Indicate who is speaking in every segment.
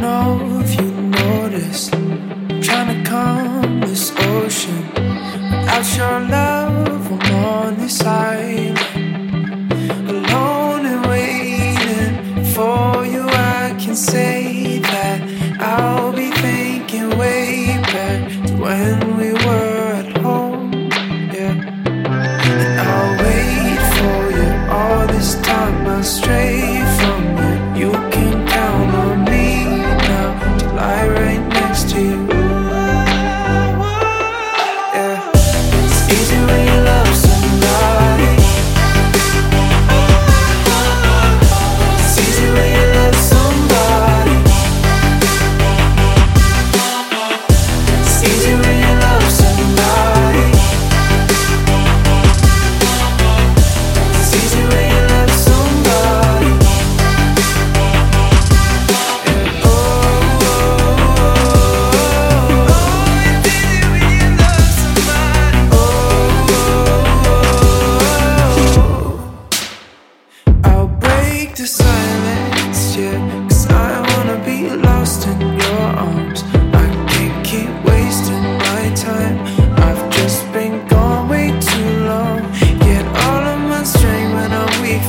Speaker 1: know if you. I'm trying to calm this ocean. Out your love.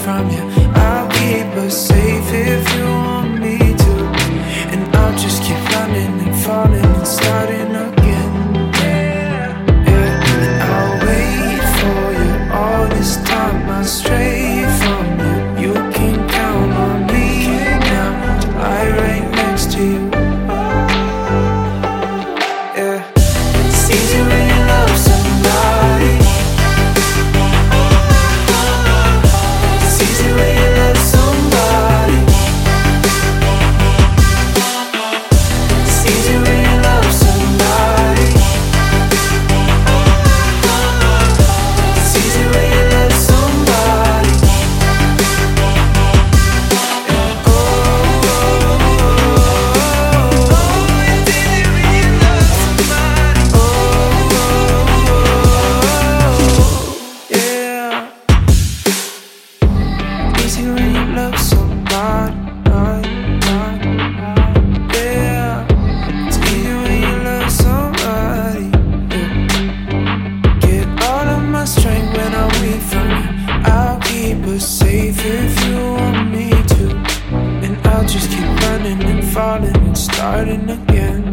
Speaker 1: from you. I'll keep a secret. starting again.